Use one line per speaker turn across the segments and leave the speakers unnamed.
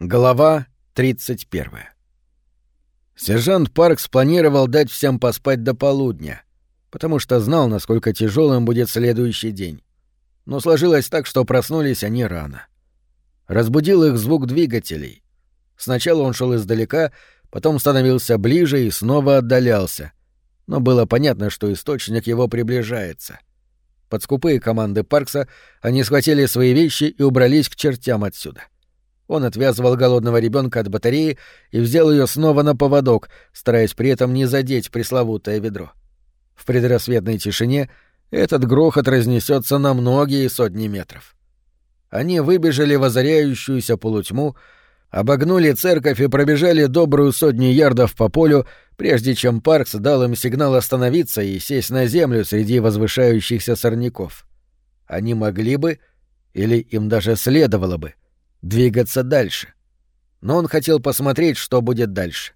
Глава 31. Сержант Паркс планировал дать всем поспать до полудня, потому что знал, насколько тяжелым будет следующий день. Но сложилось так, что проснулись они рано. Разбудил их звук двигателей. Сначала он шел издалека, потом становился ближе и снова отдалялся. Но было понятно, что источник его приближается. Под скупые команды Паркса они схватили свои вещи и убрались к чертям отсюда. — он отвязывал голодного ребенка от батареи и взял ее снова на поводок, стараясь при этом не задеть пресловутое ведро. В предрассветной тишине этот грохот разнесется на многие сотни метров. Они выбежали в озаряющуюся полутьму, обогнули церковь и пробежали добрую сотню ярдов по полю, прежде чем Паркс дал им сигнал остановиться и сесть на землю среди возвышающихся сорняков. Они могли бы, или им даже следовало бы, — двигаться дальше. Но он хотел посмотреть, что будет дальше.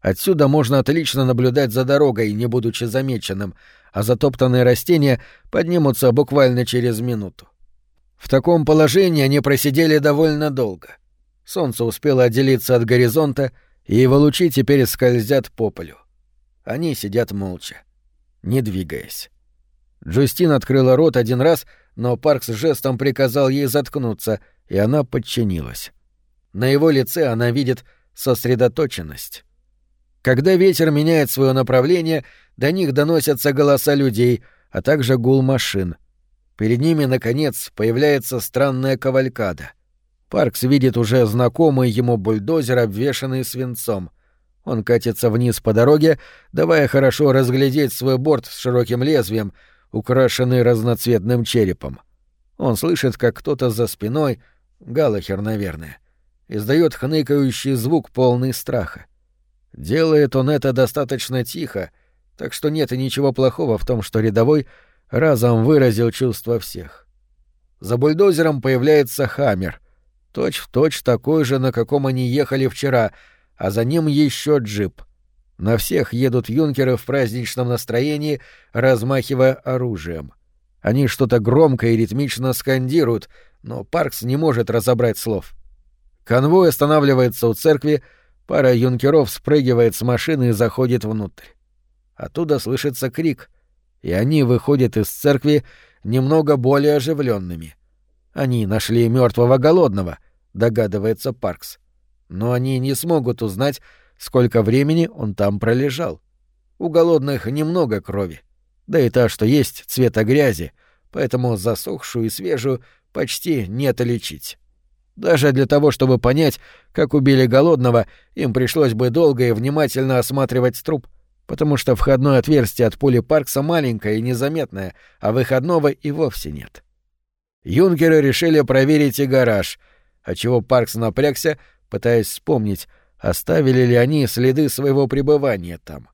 Отсюда можно отлично наблюдать за дорогой, не будучи замеченным, а затоптанные растения поднимутся буквально через минуту. В таком положении они просидели довольно долго. Солнце успело отделиться от горизонта, и его лучи теперь скользят по полю. Они сидят молча, не двигаясь. Джустин открыла рот один раз, но Паркс жестом приказал ей заткнуться — и она подчинилась. На его лице она видит сосредоточенность. Когда ветер меняет свое направление, до них доносятся голоса людей, а также гул машин. Перед ними, наконец, появляется странная кавалькада. Паркс видит уже знакомый ему бульдозер, обвешанный свинцом. Он катится вниз по дороге, давая хорошо разглядеть свой борт с широким лезвием, украшенный разноцветным черепом. Он слышит, как кто-то за спиной — Галахер, наверное, издает хныкающий звук полный страха. Делает он это достаточно тихо, так что нет и ничего плохого в том, что рядовой разом выразил чувства всех. За бульдозером появляется Хаммер, точь-в-точь точь такой же, на каком они ехали вчера, а за ним еще джип. На всех едут юнкеры в праздничном настроении, размахивая оружием. Они что-то громко и ритмично скандируют — но Паркс не может разобрать слов. Конвой останавливается у церкви, пара юнкеров спрыгивает с машины и заходит внутрь. Оттуда слышится крик, и они выходят из церкви немного более оживленными. Они нашли мертвого голодного, догадывается Паркс. Но они не смогут узнать, сколько времени он там пролежал. У голодных немного крови, да и та, что есть, цвета грязи, поэтому засохшую и свежую почти нет лечить. Даже для того, чтобы понять, как убили голодного, им пришлось бы долго и внимательно осматривать труп, потому что входное отверстие от пули Паркса маленькое и незаметное, а выходного и вовсе нет. Юнкеры решили проверить и гараж, отчего Паркс напрягся, пытаясь вспомнить, оставили ли они следы своего пребывания там.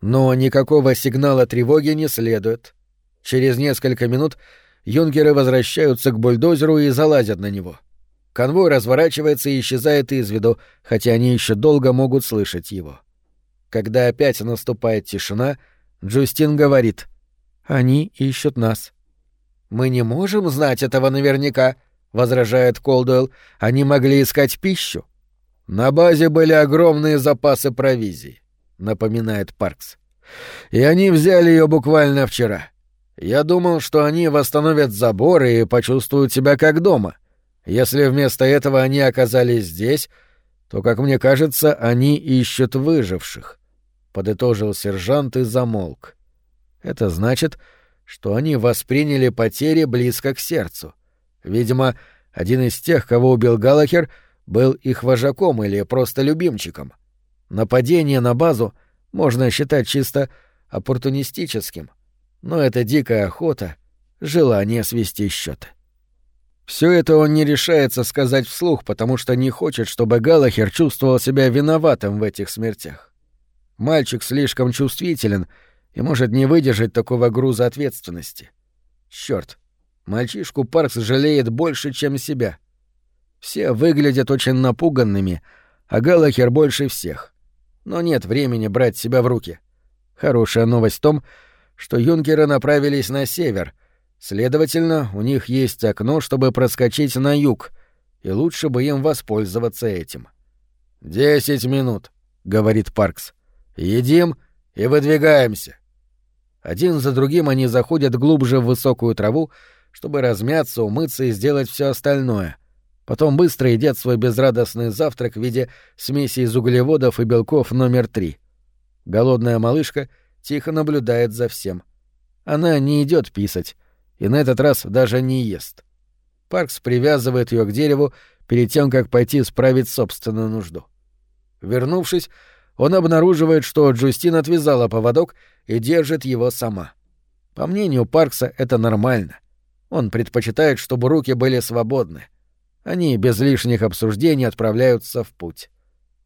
Но никакого сигнала тревоги не следует. Через несколько минут юнгеры возвращаются к бульдозеру и залазят на него. Конвой разворачивается и исчезает из виду, хотя они еще долго могут слышать его. Когда опять наступает тишина, Джустин говорит «Они ищут нас». «Мы не можем знать этого наверняка», — возражает Колдуэлл. «Они могли искать пищу». «На базе были огромные запасы провизии», — напоминает Паркс. «И они взяли ее буквально вчера. Я думал, что они восстановят заборы и почувствуют себя как дома. Если вместо этого они оказались здесь, то, как мне кажется, они ищут выживших. Подытожил сержант и замолк. Это значит, что они восприняли потери близко к сердцу. Видимо, один из тех, кого убил Галахер, был их вожаком или просто любимчиком. Нападение на базу можно считать чисто оппортунистическим — но это дикая охота, желание свести счеты. Все это он не решается сказать вслух, потому что не хочет, чтобы Галахер чувствовал себя виноватым в этих смертях. Мальчик слишком чувствителен и может не выдержать такого груза ответственности. Черт, мальчишку Паркс жалеет больше, чем себя. Все выглядят очень напуганными, а Галахер больше всех. Но нет времени брать себя в руки. Хорошая новость в том, что юнкеры направились на север, следовательно, у них есть окно, чтобы проскочить на юг, и лучше бы им воспользоваться этим. «Десять минут», — говорит Паркс. «Едим и выдвигаемся». Один за другим они заходят глубже в высокую траву, чтобы размяться, умыться и сделать все остальное. Потом быстро едят свой безрадостный завтрак в виде смеси из углеводов и белков номер три. Голодная малышка тихо наблюдает за всем. Она не идет писать, и на этот раз даже не ест. Паркс привязывает ее к дереву перед тем, как пойти справить собственную нужду. Вернувшись, он обнаруживает, что Джустин отвязала поводок и держит его сама. По мнению Паркса, это нормально. Он предпочитает, чтобы руки были свободны. Они без лишних обсуждений отправляются в путь.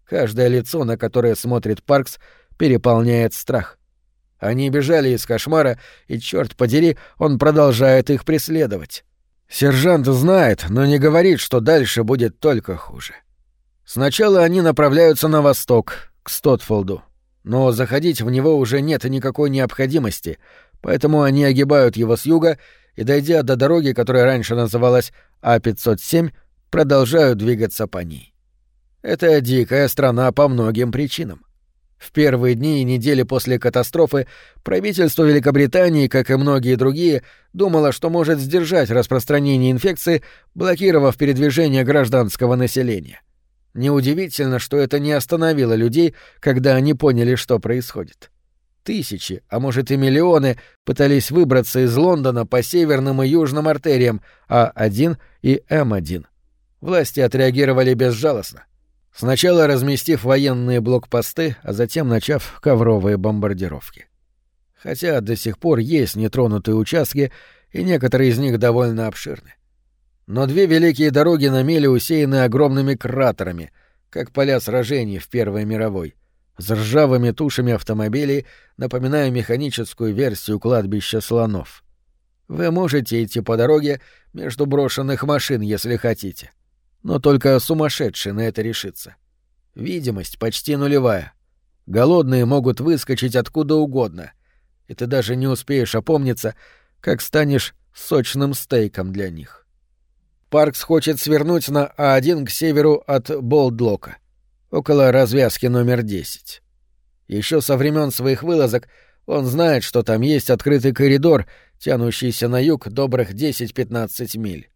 Каждое лицо, на которое смотрит Паркс, переполняет страх. Они бежали из кошмара, и, черт подери, он продолжает их преследовать. Сержант знает, но не говорит, что дальше будет только хуже. Сначала они направляются на восток, к Стотфолду. Но заходить в него уже нет никакой необходимости, поэтому они огибают его с юга и, дойдя до дороги, которая раньше называлась А-507, продолжают двигаться по ней. Это дикая страна по многим причинам. В первые дни и недели после катастрофы правительство Великобритании, как и многие другие, думало, что может сдержать распространение инфекции, блокировав передвижение гражданского населения. Неудивительно, что это не остановило людей, когда они поняли, что происходит. Тысячи, а может и миллионы, пытались выбраться из Лондона по северным и южным артериям А1 и М1. Власти отреагировали безжалостно. Сначала разместив военные блокпосты, а затем начав ковровые бомбардировки. Хотя до сих пор есть нетронутые участки, и некоторые из них довольно обширны. Но две великие дороги на меле усеяны огромными кратерами, как поля сражений в Первой мировой, с ржавыми тушами автомобилей, напоминая механическую версию кладбища слонов. Вы можете идти по дороге между брошенных машин, если хотите. — но только сумасшедший на это решится. Видимость почти нулевая. Голодные могут выскочить откуда угодно, и ты даже не успеешь опомниться, как станешь сочным стейком для них. Паркс хочет свернуть на А1 к северу от Болдлока, около развязки номер 10. Еще со времен своих вылазок он знает, что там есть открытый коридор, тянущийся на юг добрых 10-15 миль.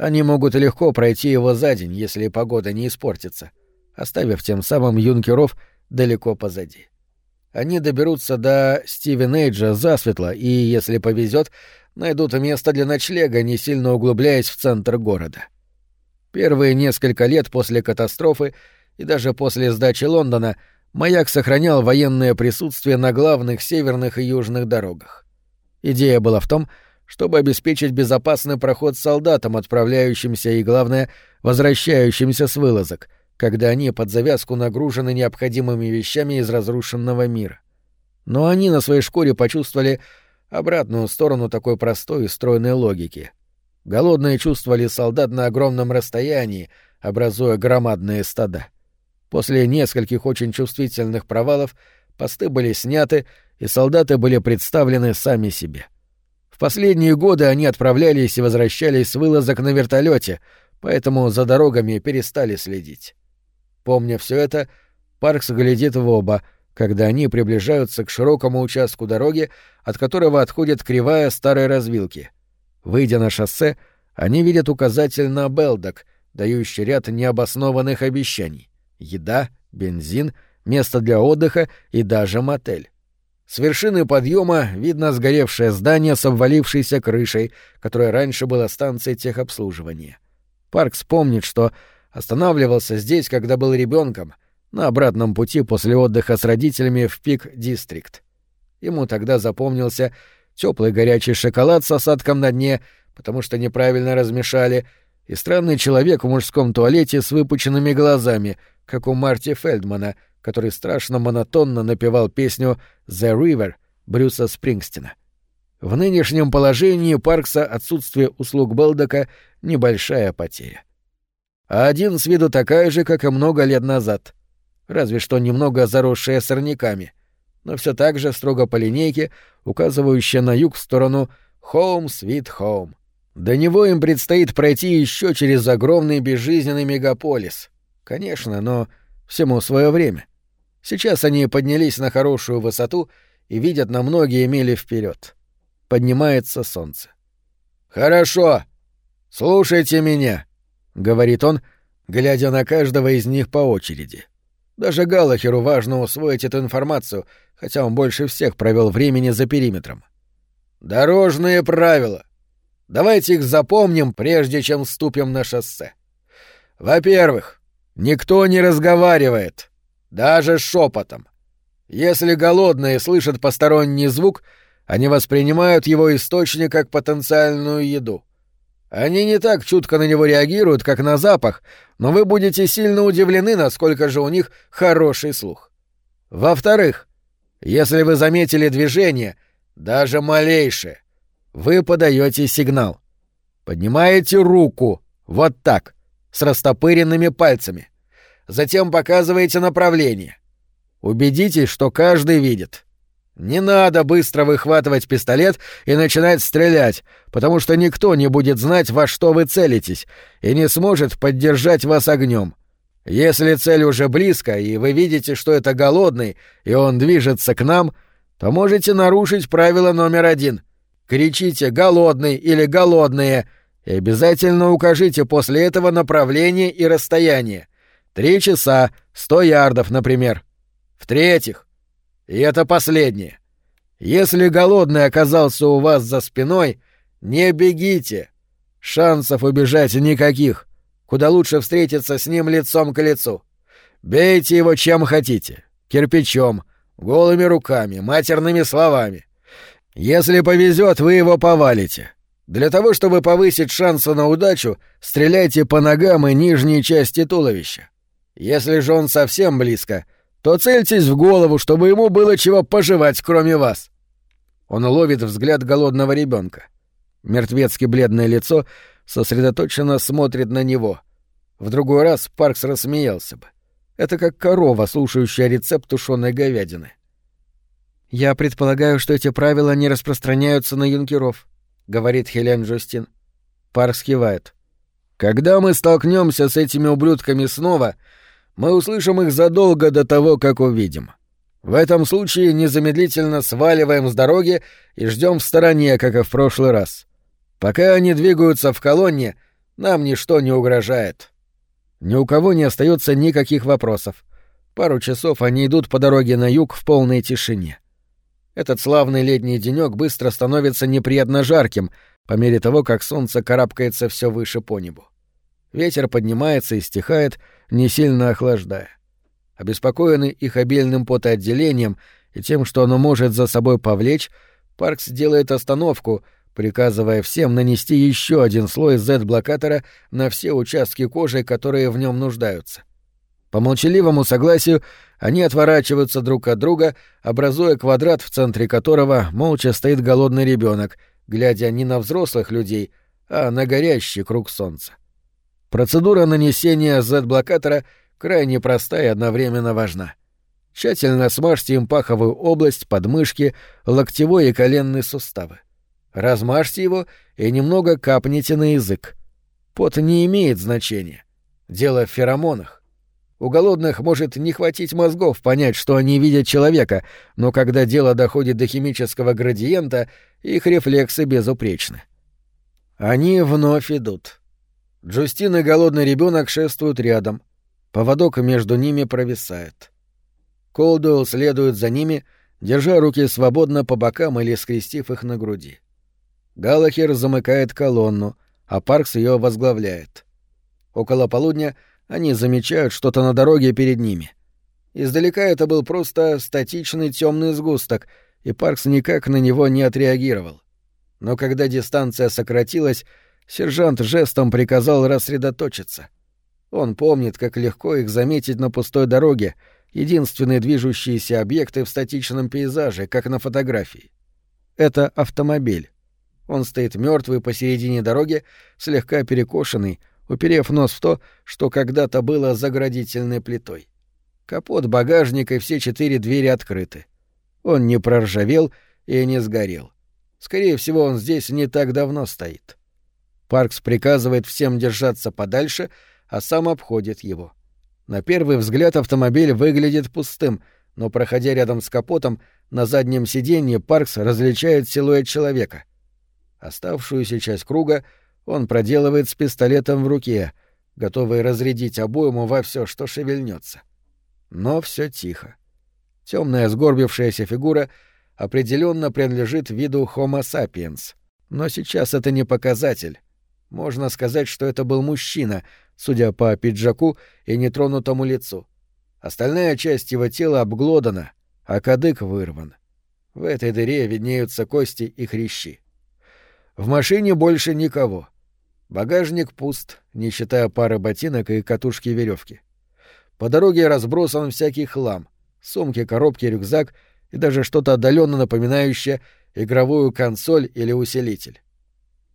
Они могут легко пройти его за день, если погода не испортится, оставив тем самым юнкеров далеко позади. Они доберутся до Стивенейджа засветло и, если повезет, найдут место для ночлега, не сильно углубляясь в центр города. Первые несколько лет после катастрофы и даже после сдачи Лондона маяк сохранял военное присутствие на главных северных и южных дорогах. Идея была в том, что чтобы обеспечить безопасный проход солдатам, отправляющимся и, главное, возвращающимся с вылазок, когда они под завязку нагружены необходимыми вещами из разрушенного мира. Но они на своей шкуре почувствовали обратную сторону такой простой и стройной логики. Голодные чувствовали солдат на огромном расстоянии, образуя громадные стада. После нескольких очень чувствительных провалов посты были сняты, и солдаты были представлены сами себе. — последние годы они отправлялись и возвращались с вылазок на вертолете, поэтому за дорогами перестали следить. Помня все это, Паркс глядит в оба, когда они приближаются к широкому участку дороги, от которого отходит кривая старой развилки. Выйдя на шоссе, они видят указатель на Белдок, дающий ряд необоснованных обещаний — еда, бензин, место для отдыха и даже мотель. С вершины подъема видно сгоревшее здание с обвалившейся крышей, которое раньше было станцией техобслуживания. Паркс помнит, что останавливался здесь, когда был ребенком, на обратном пути после отдыха с родителями в Пик-Дистрикт. Ему тогда запомнился теплый горячий шоколад с осадком на дне, потому что неправильно размешали, и странный человек в мужском туалете с выпученными глазами, как у Марти Фельдмана — который страшно монотонно напевал песню «The River» Брюса Спрингстина. В нынешнем положении Паркса отсутствие услуг Белдока — небольшая потеря. А один с виду такая же, как и много лет назад. Разве что немного заросшая сорняками, но все так же строго по линейке, указывающая на юг в сторону «Home, sweet home». До него им предстоит пройти еще через огромный безжизненный мегаполис. Конечно, но всему свое время. Сейчас они поднялись на хорошую высоту и видят на многие мили вперед. Поднимается солнце. «Хорошо. Слушайте меня», — говорит он, глядя на каждого из них по очереди. Даже Галлахеру важно усвоить эту информацию, хотя он больше всех провел времени за периметром. «Дорожные правила. Давайте их запомним, прежде чем вступим на шоссе. Во-первых, никто не разговаривает, даже шепотом. Если голодные слышат посторонний звук, они воспринимают его источник как потенциальную еду. Они не так чутко на него реагируют, как на запах, но вы будете сильно удивлены, насколько же у них хороший слух. Во-вторых, если вы заметили движение, даже малейшее, вы подаете сигнал. Поднимаете руку, вот так, с растопыренными пальцами. Затем показываете направление. Убедитесь, что каждый видит. Не надо быстро выхватывать пистолет и начинать стрелять, потому что никто не будет знать, во что вы целитесь, и не сможет поддержать вас огнем. Если цель уже близко, и вы видите, что это голодный, и он движется к нам, то можете нарушить правило номер один. Кричите «голодный» или «голодные», и обязательно укажите после этого направление и расстояние. Три часа, сто ярдов, например. В-третьих, и это последнее. Если голодный оказался у вас за спиной, не бегите. Шансов убежать никаких. Куда лучше встретиться с ним лицом к лицу. Бейте его чем хотите. Кирпичом, голыми руками, матерными словами. Если повезет, вы его повалите. Для того, чтобы повысить шансы на удачу, стреляйте по ногам и нижней части туловища. Если же он совсем близко — то цельтесь в голову, чтобы ему было чего пожевать, кроме вас. Он ловит взгляд голодного ребенка. Мертвецки бледное лицо сосредоточенно смотрит на него. В другой раз Паркс рассмеялся бы. Это как корова, слушающая рецепт тушеной говядины. «Я предполагаю, что эти правила не распространяются на юнкеров», — говорит Хелен Джустин. Паркс кивает. «Когда мы столкнемся с этими ублюдками снова, мы услышим их задолго до того, как увидим. В этом случае незамедлительно сваливаем с дороги и ждем в стороне, как и в прошлый раз. Пока они двигаются в колонне, нам ничто не угрожает. Ни у кого не остается никаких вопросов. Пару часов они идут по дороге на юг в полной тишине. Этот славный летний денек быстро становится неприятно жарким, по мере того, как солнце карабкается все выше по небу. Ветер поднимается и стихает, не сильно охлаждая. Обеспокоенный их обильным потоотделением и тем, что оно может за собой повлечь, Паркс делает остановку, приказывая всем нанести еще один слой Z-блокатора на все участки кожи, которые в нем нуждаются. По молчаливому согласию они отворачиваются друг от друга, образуя квадрат, в центре которого молча стоит голодный ребенок, глядя не на взрослых людей, а на горящий круг солнца. Процедура нанесения Z-блокатора крайне простая и одновременно важна. Тщательно смажьте им паховую область, подмышки, локтевой и коленные суставы. Размажьте его и немного капните на язык. Пот не имеет значения. Дело в феромонах. У голодных может не хватить мозгов понять, что они видят человека, но когда дело доходит до химического градиента, их рефлексы безупречны. Они вновь идут. Джустин и голодный ребенок шествуют рядом. Поводок между ними провисает. Колдуэлл следует за ними, держа руки свободно по бокам или скрестив их на груди. Галахер замыкает колонну, а Паркс ее возглавляет. Около полудня они замечают что-то на дороге перед ними. Издалека это был просто статичный темный сгусток, и Паркс никак на него не отреагировал. Но когда дистанция сократилась, Сержант жестом приказал рассредоточиться. Он помнит, как легко их заметить на пустой дороге, единственные движущиеся объекты в статичном пейзаже, как на фотографии. Это автомобиль. Он стоит мертвый посередине дороги, слегка перекошенный, уперев нос в то, что когда-то было заградительной плитой. Капот, багажник и все четыре двери открыты. Он не проржавел и не сгорел. Скорее всего, он здесь не так давно стоит. Паркс приказывает всем держаться подальше, а сам обходит его. На первый взгляд автомобиль выглядит пустым, но, проходя рядом с капотом, на заднем сиденье Паркс различает силуэт человека. Оставшуюся часть круга он проделывает с пистолетом в руке, готовый разрядить обойму во все, что шевельнется. Но все тихо. Темная сгорбившаяся фигура определенно принадлежит виду Homo sapiens. Но сейчас это не показатель. Можно сказать, что это был мужчина, судя по пиджаку и нетронутому лицу. Остальная часть его тела обглодана, а кадык вырван. В этой дыре виднеются кости и хрящи. В машине больше никого. Багажник пуст, не считая пары ботинок и катушки веревки. По дороге разбросан всякий хлам — сумки, коробки, рюкзак и даже что-то отдаленно напоминающее игровую консоль или усилитель.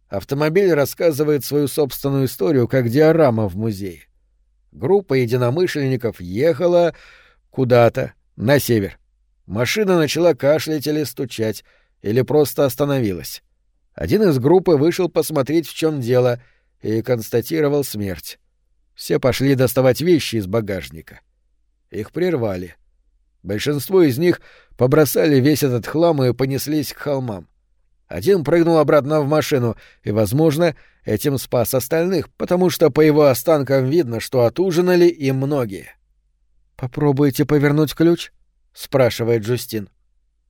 Автомобиль рассказывает свою собственную историю как диорама в музее. Группа единомышленников ехала куда-то на север. Машина начала кашлять или стучать, или просто остановилась. Один из группы вышел посмотреть, в чем дело, и констатировал смерть. Все пошли доставать вещи из багажника. Их прервали. Большинство из них побросали весь этот хлам и понеслись к холмам. Один прыгнул обратно в машину, и, возможно, этим спас остальных, потому что по его останкам видно, что отужинали и многие. «Попробуйте повернуть ключ?» — спрашивает Джустин.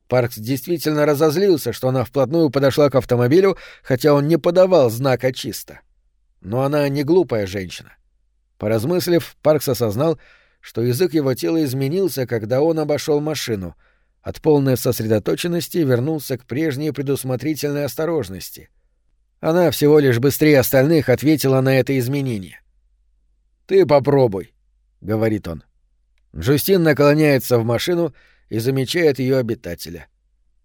Паркс действительно разозлился, что она вплотную подошла к автомобилю, хотя он не подавал знака чисто. Но она не глупая женщина. Поразмыслив, Паркс осознал, что язык его тела изменился, когда он обошел машину — от полной сосредоточенности вернулся к прежней предусмотрительной осторожности. Она всего лишь быстрее остальных ответила на это изменение. «Ты попробуй», — говорит он. Джустин наклоняется в машину и замечает ее обитателя.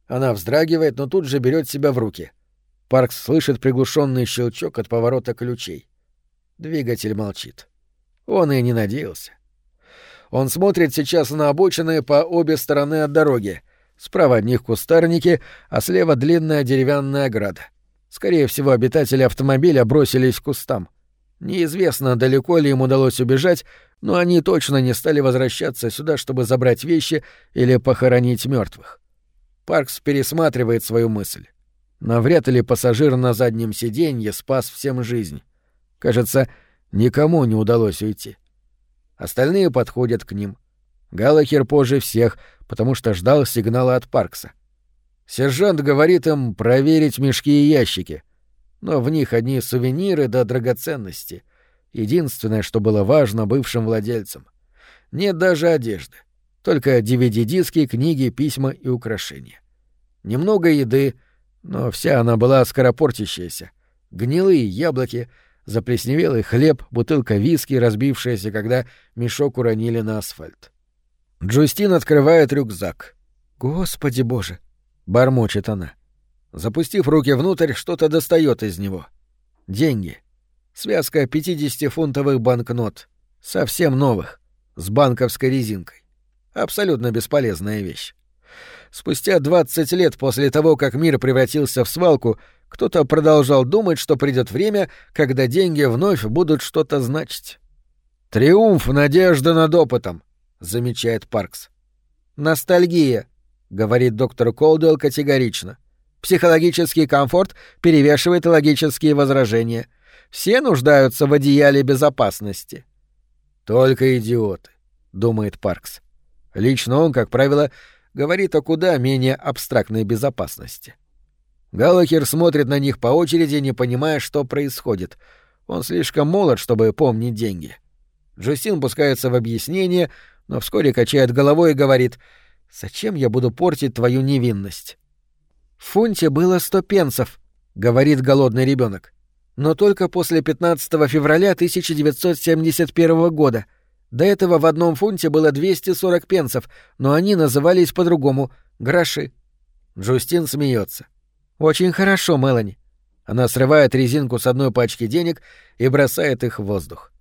Она вздрагивает, но тут же берет себя в руки. Паркс слышит приглушенный щелчок от поворота ключей. Двигатель молчит. Он и не надеялся. Он смотрит сейчас на обочины по обе стороны от дороги. Справа от них кустарники, а слева длинная деревянная ограда. Скорее всего, обитатели автомобиля бросились к кустам. Неизвестно, далеко ли им удалось убежать, но они точно не стали возвращаться сюда, чтобы забрать вещи или похоронить мертвых. Паркс пересматривает свою мысль. Навряд ли пассажир на заднем сиденье спас всем жизнь. Кажется, никому не удалось уйти. Остальные подходят к ним. Галахер позже всех, потому что ждал сигнала от Паркса. Сержант говорит им проверить мешки и ящики. Но в них одни сувениры да драгоценности. Единственное, что было важно бывшим владельцам. Нет даже одежды. Только DVD-диски, книги, письма и украшения. Немного еды, но вся она была скоропортящаяся. Гнилые яблоки — заплесневелый хлеб, бутылка виски, разбившаяся, когда мешок уронили на асфальт. Джустин открывает рюкзак. «Господи боже!» — бормочет она. Запустив руки внутрь, что-то достает из него. Деньги. Связка 50-фунтовых банкнот. Совсем новых. С банковской резинкой. Абсолютно бесполезная вещь. Спустя 20 лет после того, как мир превратился в свалку, кто-то продолжал думать, что придет время, когда деньги вновь будут что-то значить. «Триумф надежды над опытом», — замечает Паркс. «Ностальгия», — говорит доктор Колдуэлл категорично. «Психологический комфорт перевешивает логические возражения. Все нуждаются в одеяле безопасности». «Только идиоты», — думает Паркс. Лично он, как правило, говорит о куда менее абстрактной безопасности. Галлахер смотрит на них по очереди, не понимая, что происходит. Он слишком молод, чтобы помнить деньги. Джустин пускается в объяснение, но вскоре качает головой и говорит «Зачем я буду портить твою невинность?» «В фунте было сто пенсов», — говорит голодный ребенок. «Но только после 15 февраля 1971 года. До этого в одном фунте было 240 пенсов, но они назывались по-другому — гроши». Джустин смеется. «Очень хорошо, Мелани». Она срывает резинку с одной пачки денег и бросает их в воздух.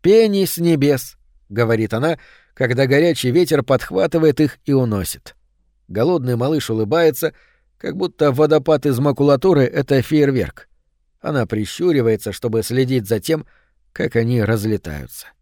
«Пени с небес», — говорит она, когда горячий ветер подхватывает их и уносит. Голодный малыш улыбается, как будто водопад из макулатуры — это фейерверк. она прищуривается, чтобы следить за тем, как они разлетаются. —